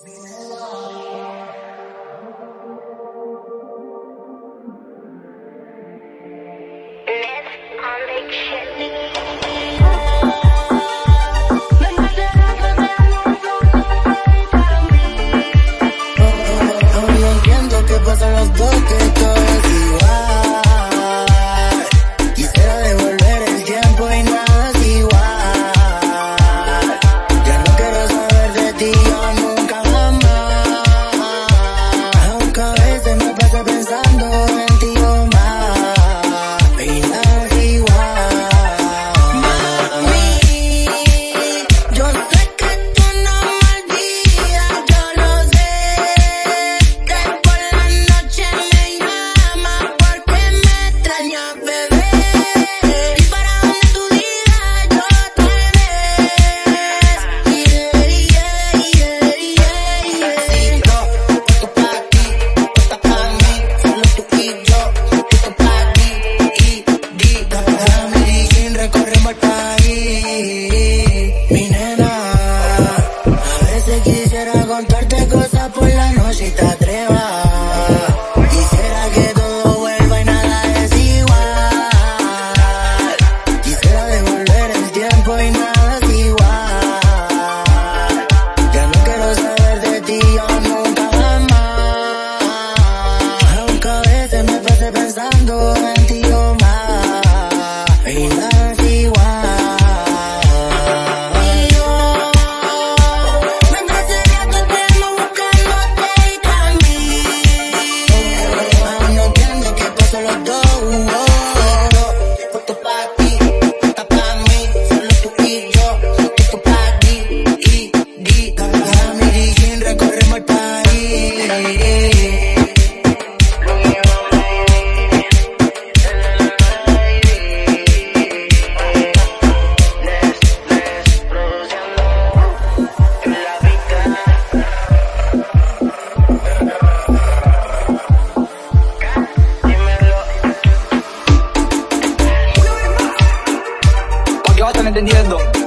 Hoy vayan entendiendo.